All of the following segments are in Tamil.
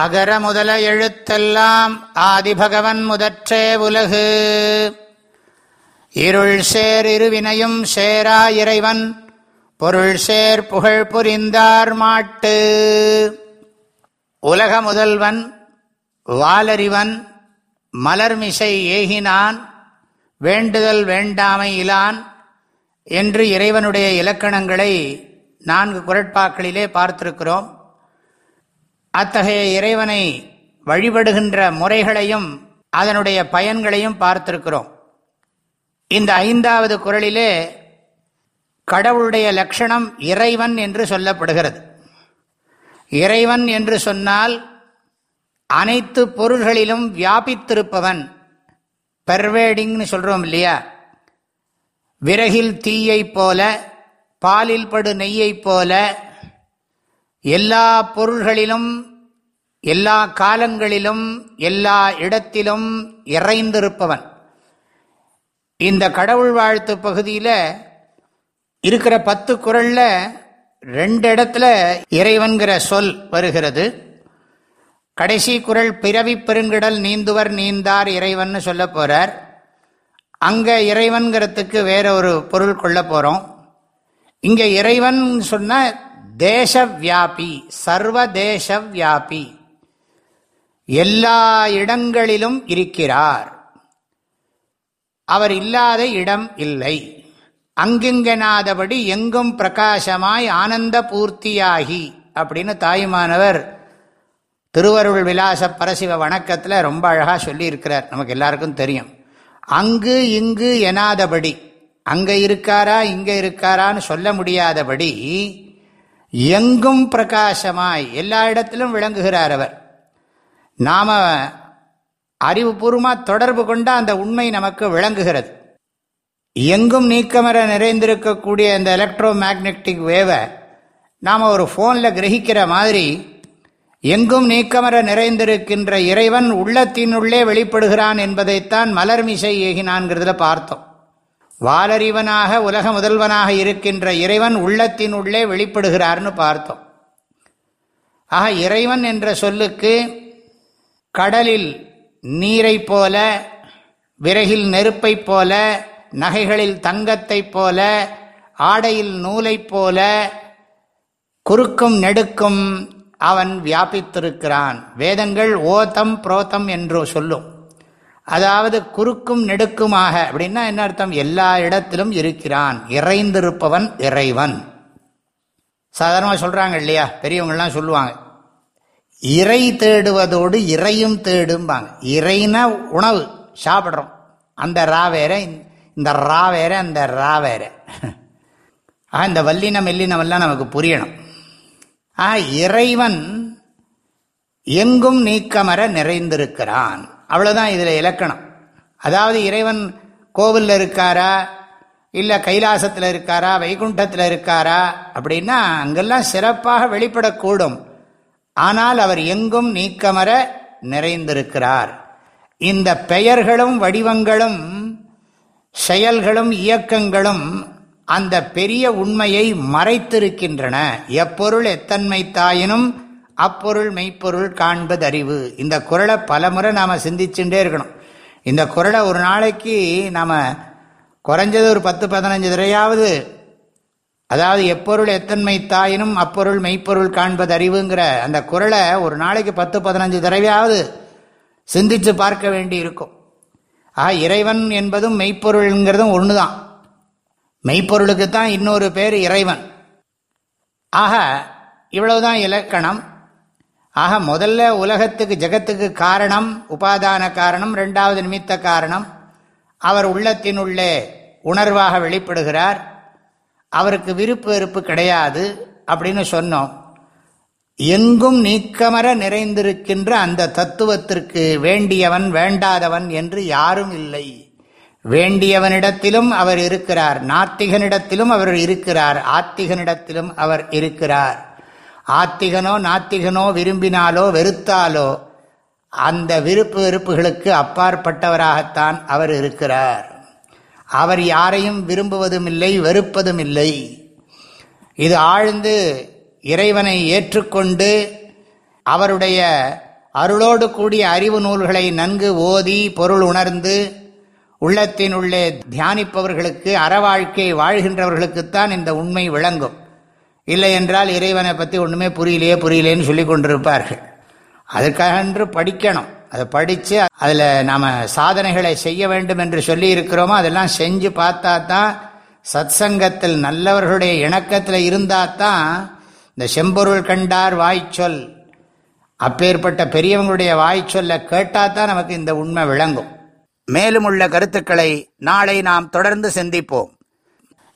அகர முதல எழுத்தெல்லாம் ஆதிபகவன் முதற்றே உலகு. இருள் சேர் இருவினையும் சேரா இறைவன் பொருள் சேர் புகழ் புரிந்தார் மாட்டு. உலக முதல்வன் வாலறிவன் மலர்மிசை ஏகினான் வேண்டுதல் வேண்டாமை இலான் என்று இறைவனுடைய இலக்கணங்களை நான்கு குரட்பாக்களிலே பார்த்திருக்கிறோம். அத்தகைய இறைவனை வழிபடுகின்ற முறைகளையும் அதனுடைய பயன்களையும் பார்த்திருக்கிறோம். இந்த ஐந்தாவது குரலிலே கடவுளுடைய லட்சணம் இறைவன் என்று சொல்லப்படுகிறது. இறைவன் என்று சொன்னால் அனைத்து பொருள்களிலும் வியாபித்திருப்பவன். பெர்வேடிங்னு சொல்கிறோம் இல்லையா? விறகில் தீயைப் போல பாலில் படு நெய்யைப் போல எல்லா பொருள்களிலும் எல்லா காலங்களிலும் எல்லா இடத்திலும் இறைந்திருப்பவன். இந்த கடவுள் வாழ்த்து பகுதியில் இருக்கிற பத்து குரலில் ரெண்டு இடத்துல இறைவன்கிற சொல் வருகிறது. கடைசி குரல் பிறவி பெருங்கிடல் நீந்துவர் நீந்தார் இறைவன் சொல்ல போகிறார் அங்கே இறைவன்கிறதுக்கு வேற ஒரு பொருள் கொள்ள போகிறோம் இங்கே இறைவன் சொன்ன தேசவியாபி சர்வதேச வியாபி எல்லா இடங்களிலும் இருக்கிறார். அவர் இல்லாத இடம் இல்லை. அங்கிங்கனாதபடி எங்கும் பிரகாசமாய் ஆனந்த பூர்த்தியாகி அப்படின்னு தாயுமானவர் திருவருள் விலாச பரசிவ வணக்கத்தில் ரொம்ப அழகாக சொல்லியிருக்கிறார். நமக்கு எல்லாருக்கும் தெரியும். அங்கு இங்கு எனாதபடி அங்கே இருக்காரா இங்கே இருக்காரான்னு சொல்ல முடியாதபடி எங்கும் பிரகாசமாய் எல்லா இடத்திலும் விளங்குகிறார் அவர். நாம அறிவுபூர்வமாக தொடர்பு கொண்ட அந்த உண்மை நமக்கு விளங்குகிறது. எங்கும் நீக்கமர நிறைந்திருக்கக்கூடிய இந்த எலக்ட்ரோ மேக்னெட்டிக் வேவை நாம் ஒரு ஃபோனில் கிரகிக்கிற மாதிரி எங்கும் நீக்கமர நிறைந்திருக்கின்ற இறைவன் உள்ளத்தினுள்ளே வெளிப்படுகிறான் என்பதைத்தான் மலர்மிசை ஏகினான்கிறதுல பார்த்தோம். வாலறிவனாக உலக முதல்வனாக இருக்கின்ற இறைவன் உள்ளத்தின் உள்ளே வெளிப்படுகிறார்னு பார்த்தோம். ஆக இறைவன் என்ற சொல்லுக்கு கடலில் நீரை போல விறகில் நெருப்பைப் போல நகைகளில் தங்கத்தைப் போல ஆடையில் நூலைப் போல குறுக்கும் நெடுக்கும் அவன் வியாபித்திருக்கிறான். வேதங்கள் ஓதம் புரோத்தம் என்று சொல்லும். அதாவது குறுக்கும் நெடுக்குமாக. அப்படின்னா என்ன அர்த்தம்? எல்லா இடத்திலும் இருக்கிறான். இறைந்திருப்பவன் இறைவன். சாதாரணமாக சொல்கிறாங்க இல்லையா? பெரியவங்கள்லாம் சொல்லுவாங்க. இறை தேடுவதோடு இறையும் தேடும்பாங்க. இறைனா உணவு. சாப்பிட்றோம். அந்த ரா வேற இந்த ரா வேற அந்த ரா வேற. ஆ இந்த வல்லினம் மெல்லினம் எல்லாம் நமக்கு புரியணும். ஆ இறைவன் எங்கும் நீக்கமர நிறைந்திருக்கிறான். அவ்வளோதான் இதில் இலக்கணம். அதாவது இறைவன் கோவிலில் இருக்காரா? இல்லை கைலாசத்தில் இருக்காரா? வைகுண்டத்தில் இருக்காரா? அப்படின்னா அங்கெல்லாம் சிறப்பாக வெளிப்படக்கூடும். ஆனால் அவர் எங்கும் நீக்கமர நிறைந்திருக்கிறார். இந்த பெயர்களும் வடிவங்களும் செயல்களும் இயக்கங்களும் அந்த பெரிய உண்மையை மறைத்திருக்கின்றன. எப்பொருள் எத்தன்மை தாயினும் அப்பொருள் மெய்ப்பொருள் காண்பது அறிவு இந்த குரலை பலமுறை நாம் சிந்திச்சுட்டே இருக்கணும். இந்த குரலை ஒரு நாளைக்கு நாம் குறைஞ்சது ஒரு பத்து பதினஞ்சு தடையாவது அதாவது எப்பொருள் எத்தன்மை தாயினும் அப்பொருள் மெய்ப்பொருள் காண்பது அறிவுங்கிற அந்த குரலை ஒரு நாளைக்கு பத்து பதினஞ்சு தடவையாவது சிந்தித்து பார்க்க வேண்டி இருக்கும். ஆக இறைவன் என்பதும் மெய்ப்பொருள்ங்கிறதும் ஒன்று தான் மெய்ப்பொருளுக்கு தான் இன்னொரு பேர் இறைவன். ஆக இவ்வளவுதான் இலக்கணம். ஆக முதல்ல உலகத்துக்கு ஜெகத்துக்கு காரணம் உபாதான காரணம் ரெண்டாவது நிமித்த காரணம் அவர் உள்ளத்தினுள்ளே உணர்வாக வெளிப்படுகிறார். அவருக்கு விருப்பு வெறுப்பு கிடையாது அப்படின்னு சொன்னோம். எங்கும் நீக்கமர நிறைந்திருக்கின்ற அந்த தத்துவத்திற்கு வேண்டியவன் வேண்டாதவன் என்று யாரும் இல்லை. வேண்டியவனிடத்திலும் அவர் இருக்கிறார். நாத்திகனிடத்திலும் அவர் இருக்கிறார். ஆத்திகனிடத்திலும் அவர் இருக்கிறார். ஆத்திகனோ நாத்திகனோ விரும்பினாலோ வெறுத்தாலோ அந்த விருப்பு வெறுப்புகளுக்கு அப்பாற்பட்டவராகத்தான் அவர் இருக்கிறார். அவர் யாரையும் விரும்புவதும் இல்லை வெறுப்பதும் இல்லை இது ஆழ்ந்து இறைவனை ஏற்றுக்கொண்டு அவருடைய அருளோடு கூடிய அறிவு நூல்களை நன்கு ஓதி பொருள் உணர்ந்து உள்ளத்தினுள்ளே தியானிப்பவர்களுக்கு அறவாழ்க்கை வாழ்கின்றவர்களுக்குத்தான் இந்த உண்மை விளங்கும். இல்லை என்றால் இறைவனை பற்றி ஒன்றுமே புரியலையே புரியலேன்னு சொல்லி கொண்டிருப்பார்கள். அதுக்காக படிக்கணும். அதை படித்து அதில் நாம் சாதனைகளை செய்ய வேண்டும் என்று சொல்லி இருக்கிறோமோ அதெல்லாம் செஞ்சு பார்த்தா தான் சத் சங்கத்தில் நல்லவர்களுடைய இணக்கத்தில் இருந்தால் தான் இந்த செம்பொருள் கண்டார் வாய்ச்சொல் அப்பேற்பட்ட பெரியவங்களுடைய வாய்ச்சொல்ல கேட்டால் தான் நமக்கு இந்த உண்மை விளங்கும். மேலும் உள்ள கருத்துக்களை நாளை நாம் தொடர்ந்து சிந்திப்போம்.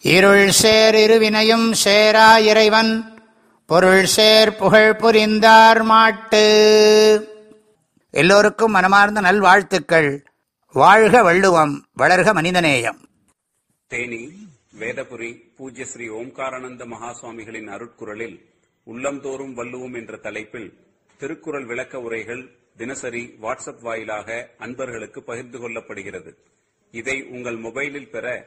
இருள் சேர் இருவினையும் சேரா இறைவன். பொருள் சேர் புகழ் புரிந்தார் மாட்டு. எல்லோருக்கும் மனமார்ந்த நல்வாழ்த்துக்கள். வாழ்க வள்ளுவம் வளர்க மனிதநேயம். தேனி வேதபுரி பூஜ்ய ஸ்ரீ ஓம்காரானந்த மகாசுவாமிகளின் அருட்குரலில் உள்ளம்தோறும் வள்ளுவோம் என்ற தலைப்பில் திருக்குறள் விளக்க உரைகள் தினசரி வாட்ஸ்அப் வாயிலாக அன்பர்களுக்கு பகிர்ந்து கொள்ளப்படுகிறது. இதை உங்கள் மொபைலில் பெற